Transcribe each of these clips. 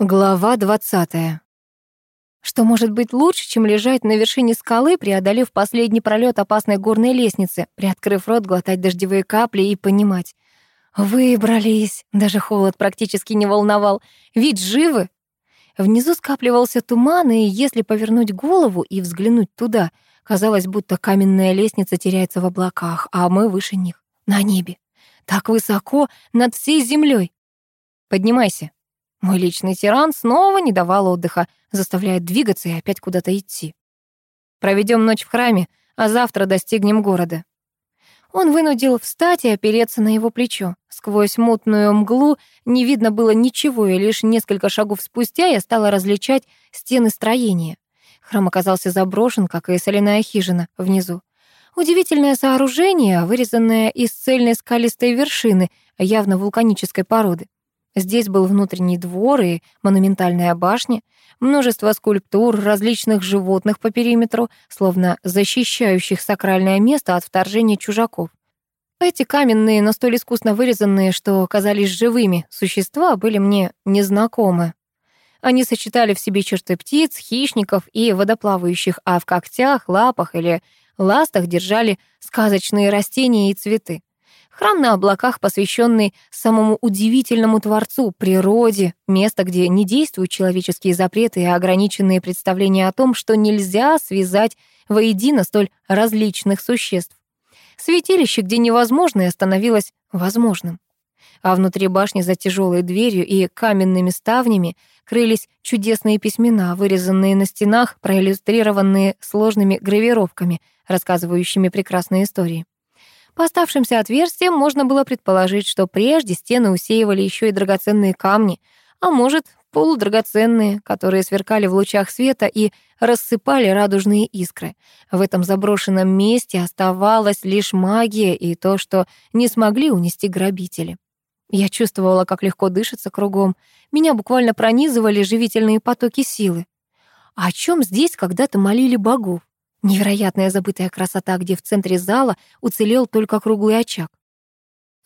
Глава 20. Что может быть лучше, чем лежать на вершине скалы, преодолев последний пролет опасной горной лестницы, приоткрыв рот, глотать дождевые капли и понимать. Выбрались. Даже холод практически не волновал. Ведь живы. Внизу скапливался туман, и если повернуть голову и взглянуть туда, казалось, будто каменная лестница теряется в облаках, а мы выше них, на небе. Так высоко, над всей землей. Поднимайся, мой личный тиран снова не давал отдыха, заставляя двигаться и опять куда-то идти. Проведем ночь в храме, а завтра достигнем города. Он вынудил встать и опереться на его плечо. Сквозь мутную мглу не видно было ничего, и лишь несколько шагов спустя я стала различать стены строения. Храм оказался заброшен, как и соляная хижина внизу. Удивительное сооружение, вырезанное из цельной скалистой вершины, явно вулканической породы. Здесь был внутренний двор и монументальная башня, множество скульптур различных животных по периметру, словно защищающих сакральное место от вторжения чужаков. Эти каменные, но столь искусно вырезанные, что казались живыми, существа были мне незнакомы. Они сочетали в себе черты птиц, хищников и водоплавающих, а в когтях, лапах или ластах держали сказочные растения и цветы. Храм на облаках, посвященный самому удивительному Творцу, природе, место, где не действуют человеческие запреты и ограниченные представления о том, что нельзя связать воедино столь различных существ. Святилище, где невозможное становилось возможным. А внутри башни за тяжелой дверью и каменными ставнями крылись чудесные письмена, вырезанные на стенах, проиллюстрированные сложными гравировками, рассказывающими прекрасные истории. По оставшимся отверстиям можно было предположить, что прежде стены усеивали еще и драгоценные камни, а может, полудрагоценные, которые сверкали в лучах света и рассыпали радужные искры. В этом заброшенном месте оставалась лишь магия и то, что не смогли унести грабители. Я чувствовала, как легко дышится кругом. Меня буквально пронизывали живительные потоки силы. А о чем здесь когда-то молили богов? Невероятная забытая красота, где в центре зала уцелел только круглый очаг.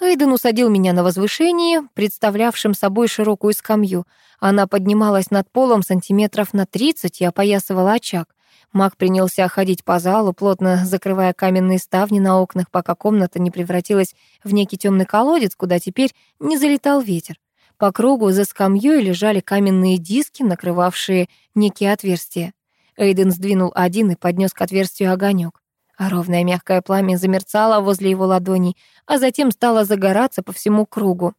Эйден усадил меня на возвышении, представлявшем собой широкую скамью. Она поднималась над полом сантиметров на 30 и опоясывала очаг. Маг принялся ходить по залу, плотно закрывая каменные ставни на окнах, пока комната не превратилась в некий темный колодец, куда теперь не залетал ветер. По кругу за скамьей лежали каменные диски, накрывавшие некие отверстия. Эйден сдвинул один и поднес к отверстию огонек. А ровное мягкое пламя замерцало возле его ладоней, а затем стало загораться по всему кругу.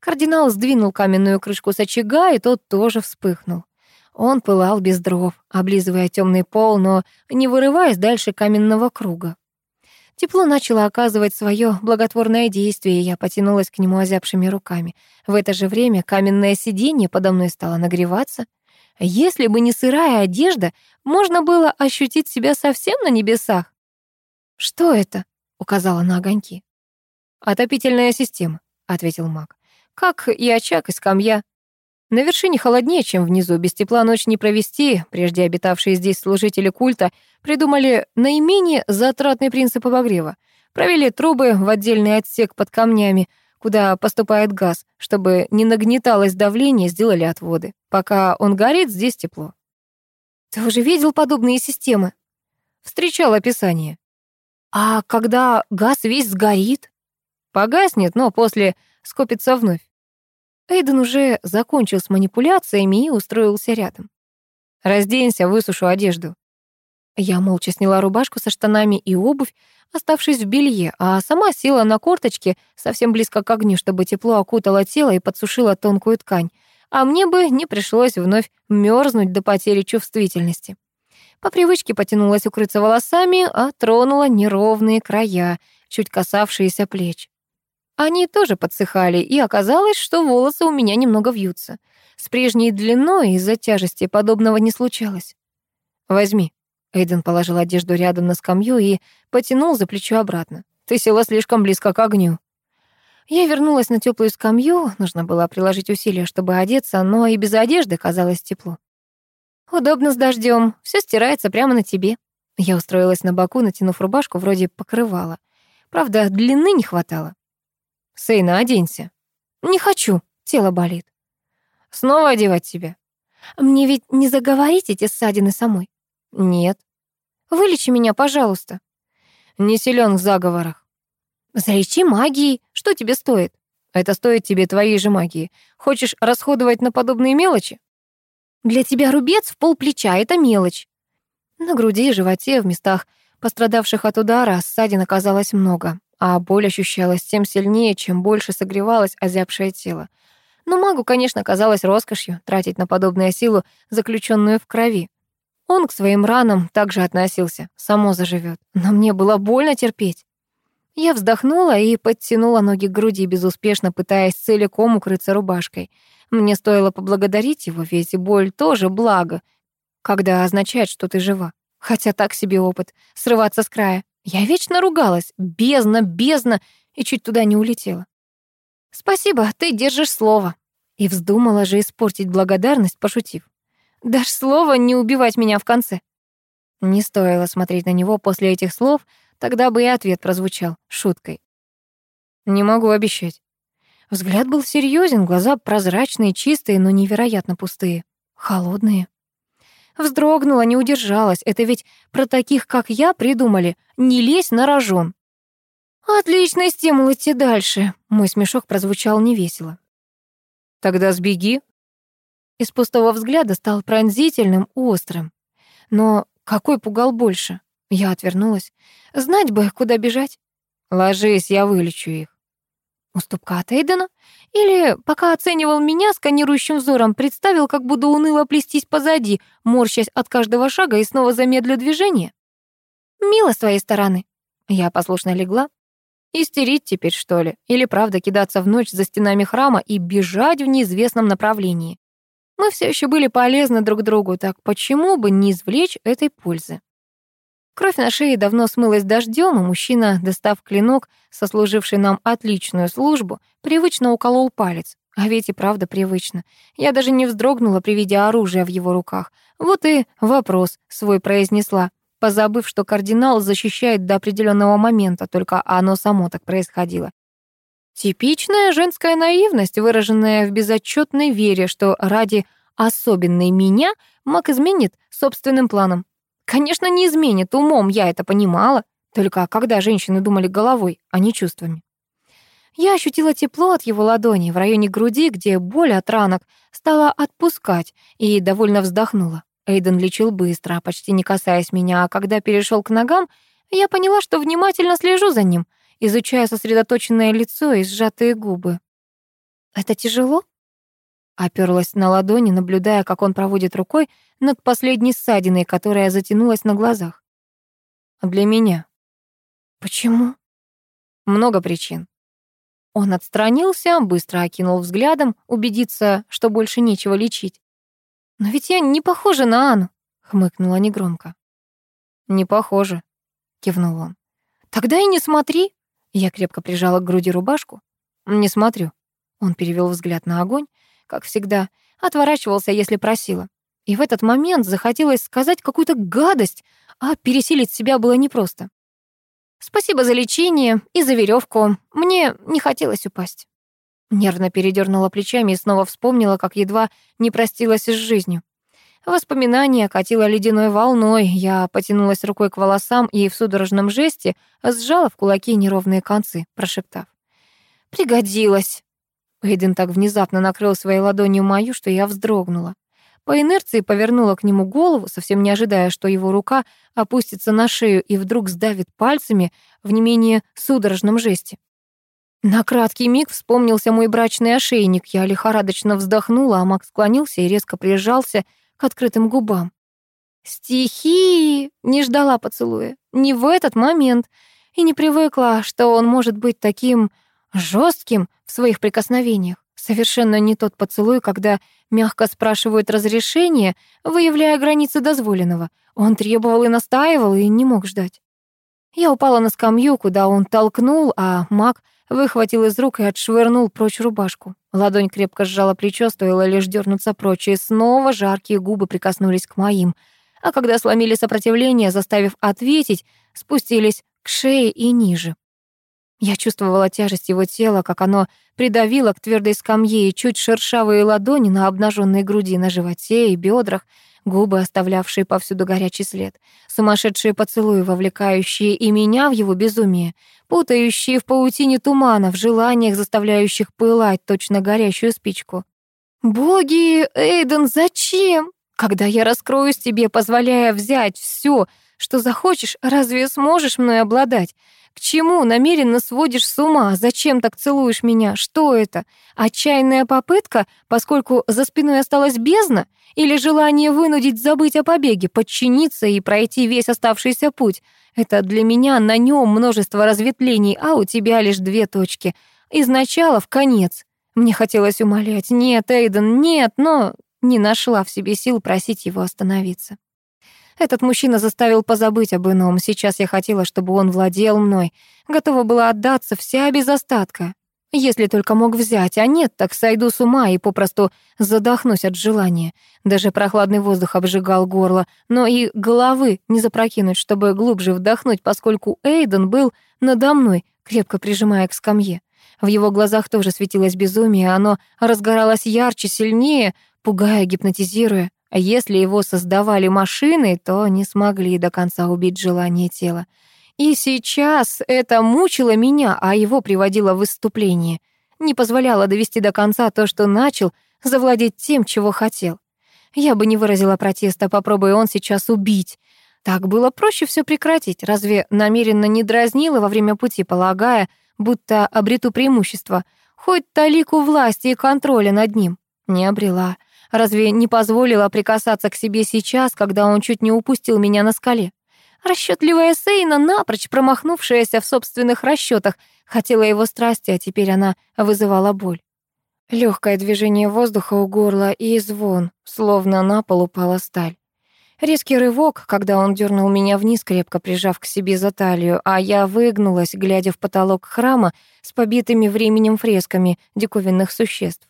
Кардинал сдвинул каменную крышку с очага, и тот тоже вспыхнул. Он пылал без дров, облизывая темный пол, но не вырываясь дальше каменного круга. Тепло начало оказывать свое благотворное действие, и я потянулась к нему озябшими руками. В это же время каменное сиденье подо мной стало нагреваться — если бы не сырая одежда, можно было ощутить себя совсем на небесах. «Что это?» — указала на огоньки. «Отопительная система», — ответил маг. «Как и очаг, и скамья. На вершине холоднее, чем внизу, без тепла ночь не провести. Прежде обитавшие здесь служители культа придумали наименее затратный принцип обогрева. Провели трубы в отдельный отсек под камнями, куда поступает газ, чтобы не нагнеталось давление, сделали отводы. Пока он горит, здесь тепло. Ты уже видел подобные системы? Встречал описание. А когда газ весь сгорит? Погаснет, но после скопится вновь. Эйден уже закончил с манипуляциями и устроился рядом. «Разденься, высушу одежду». Я молча сняла рубашку со штанами и обувь, оставшись в белье, а сама села на корточки совсем близко к огню, чтобы тепло окутало тело и подсушило тонкую ткань, а мне бы не пришлось вновь мерзнуть до потери чувствительности. По привычке потянулась укрыться волосами, а тронула неровные края, чуть касавшиеся плеч. Они тоже подсыхали, и оказалось, что волосы у меня немного вьются. С прежней длиной из-за тяжести подобного не случалось. «Возьми», Эйден положил одежду рядом на скамью и потянул за плечо обратно. «Ты села слишком близко к огню». Я вернулась на теплую скамью, нужно было приложить усилия, чтобы одеться, но и без одежды казалось тепло. «Удобно с дождем, все стирается прямо на тебе». Я устроилась на боку, натянув рубашку, вроде покрывала. Правда, длины не хватало. «Сейна, оденься». «Не хочу, тело болит». Снова одевать тебя? Мне ведь не заговорить эти ссадины самой? Нет. Вылечи меня, пожалуйста. Не силен в заговорах. Залечи магией. Что тебе стоит? Это стоит тебе твоей же магии. Хочешь расходовать на подобные мелочи? Для тебя рубец в полплеча — это мелочь. На груди и животе, в местах, пострадавших от удара, ссадин оказалось много, а боль ощущалась тем сильнее, чем больше согревалось озябшее тело. Но магу, конечно, казалось роскошью тратить на подобную силу, заключенную в крови. Он к своим ранам также относился, само заживет. Но мне было больно терпеть. Я вздохнула и подтянула ноги к груди, безуспешно пытаясь целиком укрыться рубашкой. Мне стоило поблагодарить его, ведь боль тоже благо, когда означает, что ты жива. Хотя так себе опыт — срываться с края. Я вечно ругалась, бездна, бездна, и чуть туда не улетела. «Спасибо, ты держишь слово». И вздумала же испортить благодарность, пошутив. «Дашь слово не убивать меня в конце». Не стоило смотреть на него после этих слов, тогда бы и ответ прозвучал шуткой. «Не могу обещать». Взгляд был серьезен, глаза прозрачные, чистые, но невероятно пустые. Холодные. Вздрогнула, не удержалась. Это ведь про таких, как я, придумали. Не лезь на рожон. «Отличный стимул идти дальше», — мой смешок прозвучал невесело. «Тогда сбеги». Из пустого взгляда стал пронзительным, острым. Но какой пугал больше? Я отвернулась. Знать бы, куда бежать. «Ложись, я вылечу их». Уступка от Эйдена? Или, пока оценивал меня сканирующим взором, представил, как буду уныло плестись позади, морщась от каждого шага и снова замедлю движение? Мило с твоей стороны. Я послушно легла, Истерить теперь, что ли? Или правда кидаться в ночь за стенами храма и бежать в неизвестном направлении? Мы все еще были полезны друг другу, так почему бы не извлечь этой пользы? Кровь на шее давно смылась дождем, и мужчина, достав клинок, сослуживший нам отличную службу, привычно уколол палец. А ведь и правда привычно. Я даже не вздрогнула при виде оружия в его руках. Вот и вопрос свой произнесла позабыв, что кардинал защищает до определенного момента, только оно само так происходило. Типичная женская наивность, выраженная в безотчетной вере, что ради особенной меня маг изменит собственным планом. Конечно, не изменит, умом я это понимала, только когда женщины думали головой, а не чувствами. Я ощутила тепло от его ладони в районе груди, где боль от ранок стала отпускать, и довольно вздохнула. Эйден лечил быстро, почти не касаясь меня, а когда перешел к ногам, я поняла, что внимательно слежу за ним, изучая сосредоточенное лицо и сжатые губы. «Это тяжело?» Оперлась на ладони, наблюдая, как он проводит рукой над последней ссадиной, которая затянулась на глазах. «Для меня». «Почему?» «Много причин». Он отстранился, быстро окинул взглядом, убедиться, что больше нечего лечить. «Но ведь я не похожа на Анну», — хмыкнула негромко. «Не похоже», — кивнул он. «Тогда и не смотри». Я крепко прижала к груди рубашку. «Не смотрю». Он перевел взгляд на огонь, как всегда, отворачивался, если просила. И в этот момент захотелось сказать какую-то гадость, а пересилить себя было непросто. «Спасибо за лечение и за веревку. Мне не хотелось упасть». Нервно передернула плечами и снова вспомнила, как едва не простилась с жизнью. Воспоминание окатило ледяной волной. Я потянулась рукой к волосам и в судорожном жесте сжала в кулаки неровные концы, прошептав. «Пригодилось!» Эйден так внезапно накрыл своей ладонью мою, что я вздрогнула. По инерции повернула к нему голову, совсем не ожидая, что его рука опустится на шею и вдруг сдавит пальцами в не менее судорожном жесте. На краткий миг вспомнился мой брачный ошейник. Я лихорадочно вздохнула, а Макс склонился и резко прижался к открытым губам. Стихи! Не ждала поцелуя. Не в этот момент. И не привыкла, что он может быть таким жестким в своих прикосновениях. Совершенно не тот поцелуй, когда мягко спрашивают разрешение, выявляя границы дозволенного. Он требовал и настаивал, и не мог ждать. Я упала на скамью, куда он толкнул, а маг выхватил из рук и отшвырнул прочь рубашку. Ладонь крепко сжала плечо, стоило лишь дернуться прочь, и снова жаркие губы прикоснулись к моим. А когда сломили сопротивление, заставив ответить, спустились к шее и ниже. Я чувствовала тяжесть его тела, как оно придавило к твердой скамье и чуть шершавые ладони на обнаженной груди, на животе и бедрах, губы, оставлявшие повсюду горячий след, сумасшедшие поцелуи, вовлекающие и меня в его безумие, путающие в паутине тумана, в желаниях, заставляющих пылать точно горящую спичку. «Боги, Эйден, зачем? Когда я раскроюсь тебе, позволяя взять все, что захочешь, разве сможешь мной обладать? К чему намеренно сводишь с ума? Зачем так целуешь меня? Что это? Отчаянная попытка, поскольку за спиной осталась бездна? Или желание вынудить забыть о побеге, подчиниться и пройти весь оставшийся путь? Это для меня на нем множество разветвлений, а у тебя лишь две точки. Из начала в конец. Мне хотелось умолять «нет, Эйден, нет», но не нашла в себе сил просить его остановиться. Этот мужчина заставил позабыть об ином. Сейчас я хотела, чтобы он владел мной. Готова была отдаться вся без остатка. Если только мог взять, а нет, так сойду с ума и попросту задохнусь от желания. Даже прохладный воздух обжигал горло, но и головы не запрокинуть, чтобы глубже вдохнуть, поскольку Эйден был надо мной, крепко прижимая к скамье. В его глазах тоже светилось безумие, оно разгоралось ярче, сильнее, пугая, гипнотизируя. А если его создавали машины, то не смогли до конца убить желание тела. И сейчас это мучило меня, а его приводило в выступление. Не позволяло довести до конца то, что начал, завладеть тем, чего хотел. Я бы не выразила протеста, попробуй он сейчас убить. Так было проще все прекратить. Разве намеренно не дразнила во время пути, полагая, будто обрету преимущество, хоть талику власти и контроля над ним? Не обрела. Разве не позволила прикасаться к себе сейчас, когда он чуть не упустил меня на скале? Расчетливая Сейна, напрочь промахнувшаяся в собственных расчетах, хотела его страсти, а теперь она вызывала боль. Легкое движение воздуха у горла и звон, словно на пол упала сталь. Резкий рывок, когда он дернул меня вниз, крепко прижав к себе за талию, а я выгнулась, глядя в потолок храма с побитыми временем фресками диковинных существ.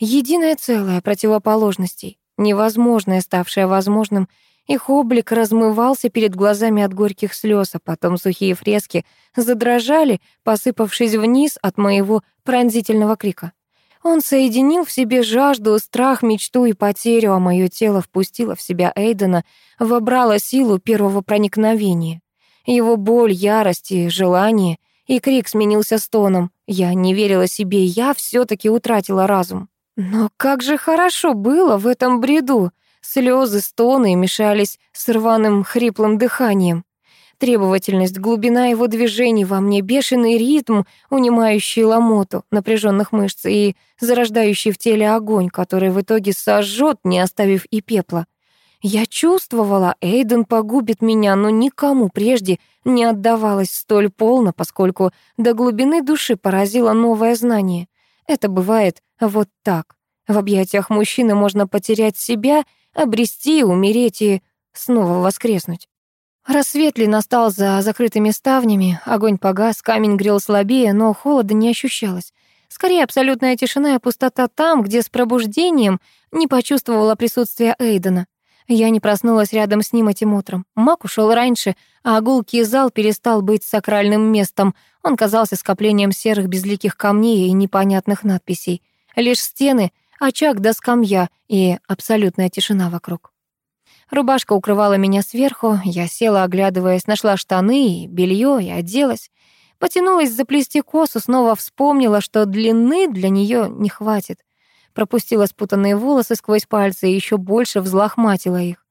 Единое целое противоположностей, невозможное, ставшее возможным, их облик размывался перед глазами от горьких слез, а потом сухие фрески задрожали, посыпавшись вниз от моего пронзительного крика. Он соединил в себе жажду, страх, мечту и потерю, а мое тело впустило в себя Эйдена, вобрало силу первого проникновения. Его боль, ярость и желание, и крик сменился стоном. Я не верила себе, я все таки утратила разум. Но как же хорошо было в этом бреду. Слезы, стоны мешались с рваным хриплым дыханием. Требовательность, глубина его движений во мне, бешеный ритм, унимающий ломоту напряженных мышц и зарождающий в теле огонь, который в итоге сожжет, не оставив и пепла. Я чувствовала, Эйден погубит меня, но никому прежде не отдавалась столь полно, поскольку до глубины души поразило новое знание. Это бывает вот так. В объятиях мужчины можно потерять себя, обрести, умереть и снова воскреснуть. Рассвет ли настал за закрытыми ставнями, огонь погас, камень грел слабее, но холода не ощущалось. Скорее, абсолютная тишина и пустота там, где с пробуждением не почувствовала присутствия Эйдена. Я не проснулась рядом с ним этим утром. Мак ушел раньше, а гулкий зал перестал быть сакральным местом. Он казался скоплением серых безликих камней и непонятных надписей. Лишь стены, очаг да скамья и абсолютная тишина вокруг. Рубашка укрывала меня сверху, я села, оглядываясь, нашла штаны и белье и оделась. Потянулась заплести косу, снова вспомнила, что длины для нее не хватит пропустила спутанные волосы сквозь пальцы и еще больше взлохматила их.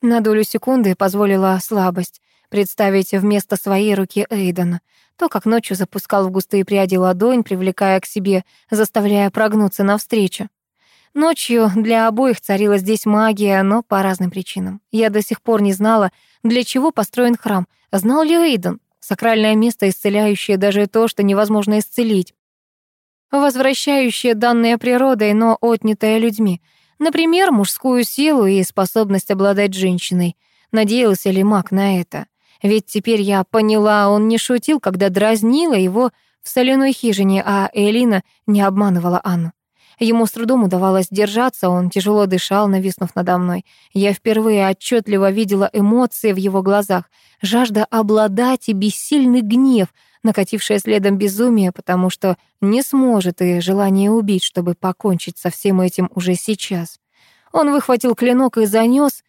На долю секунды позволила слабость представить вместо своей руки Эйдена, то, как ночью запускал в густые пряди ладонь, привлекая к себе, заставляя прогнуться навстречу. Ночью для обоих царила здесь магия, но по разным причинам. Я до сих пор не знала, для чего построен храм. Знал ли Эйден? Сакральное место, исцеляющее даже то, что невозможно исцелить возвращающее данные природой, но отнятое людьми. Например, мужскую силу и способность обладать женщиной. Надеялся ли маг на это? Ведь теперь я поняла, он не шутил, когда дразнила его в соляной хижине, а Элина не обманывала Анну. Ему с трудом удавалось держаться, он тяжело дышал, нависнув надо мной. Я впервые отчетливо видела эмоции в его глазах, жажда обладать и бессильный гнев, накатившее следом безумие, потому что не сможет и желание убить, чтобы покончить со всем этим уже сейчас. Он выхватил клинок и занёс.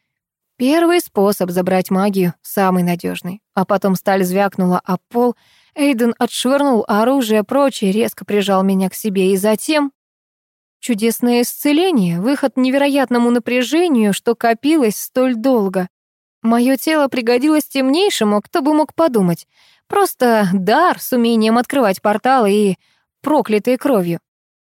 Первый способ забрать магию, самый надежный. А потом сталь звякнула о пол. Эйден отшвырнул оружие прочь и резко прижал меня к себе. И затем... Чудесное исцеление, выход невероятному напряжению, что копилось столь долго. Мое тело пригодилось темнейшему, кто бы мог подумать. Просто дар с умением открывать порталы и проклятой кровью.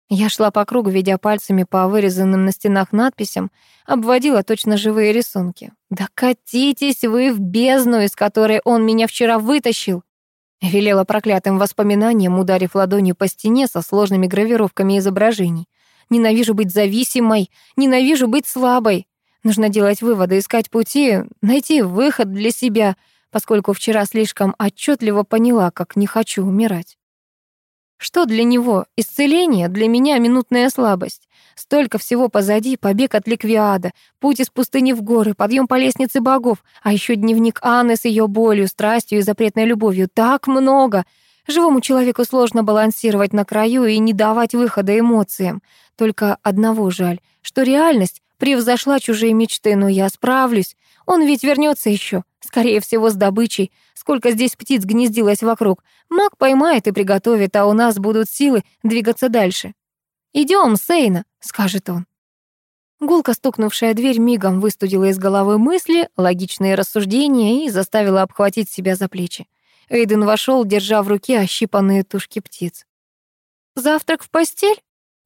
Я шла по кругу, ведя пальцами по вырезанным на стенах надписям, обводила точно живые рисунки. «Да катитесь вы в бездну, из которой он меня вчера вытащил!» Велела проклятым воспоминанием, ударив ладонью по стене со сложными гравировками изображений. «Ненавижу быть зависимой, ненавижу быть слабой. Нужно делать выводы, искать пути, найти выход для себя, поскольку вчера слишком отчетливо поняла, как не хочу умирать. Что для него? Исцеление, для меня минутная слабость. Столько всего позади, побег от Ликвиада, путь из пустыни в горы, подъем по лестнице богов, а еще дневник Анны с ее болью, страстью и запретной любовью. Так много! Живому человеку сложно балансировать на краю и не давать выхода эмоциям. Только одного жаль, что реальность Превзошла чужие мечты, но я справлюсь. Он ведь вернется еще, скорее всего, с добычей. Сколько здесь птиц гнездилось вокруг. Маг поймает и приготовит, а у нас будут силы двигаться дальше. Идем, Сейна», — скажет он. Гулко стукнувшая дверь мигом выстудила из головы мысли, логичные рассуждения и заставила обхватить себя за плечи. Эйден вошел, держа в руке ощипанные тушки птиц. «Завтрак в постель?»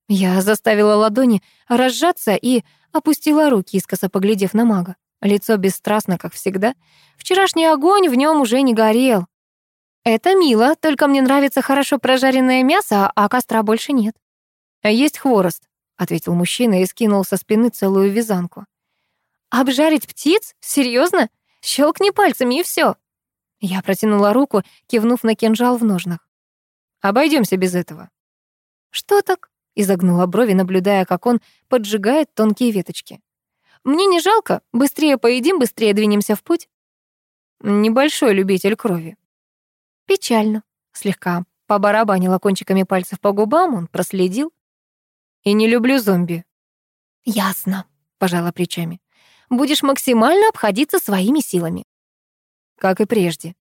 Я заставила ладони разжаться и опустила руки, искоса поглядев на мага. Лицо бесстрастно, как всегда. Вчерашний огонь в нем уже не горел. «Это мило, только мне нравится хорошо прожаренное мясо, а костра больше нет». «А есть хворост», — ответил мужчина и скинул со спины целую вязанку. «Обжарить птиц? Серьезно? Щелкни пальцами и все. Я протянула руку, кивнув на кинжал в ножнах. Обойдемся без этого. «Что так?» изогнула брови, наблюдая, как он поджигает тонкие веточки. «Мне не жалко. Быстрее поедим, быстрее двинемся в путь». Небольшой любитель крови. Печально. Слегка побарабанила кончиками пальцев по губам, он проследил. «И не люблю зомби». «Ясно», — пожала плечами. «Будешь максимально обходиться своими силами». «Как и прежде».